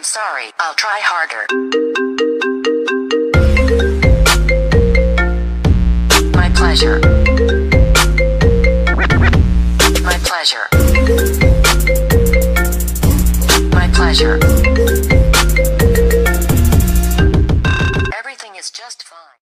I'm sorry, I'll try harder. My pleasure. My pleasure. My pleasure. Everything is just fine.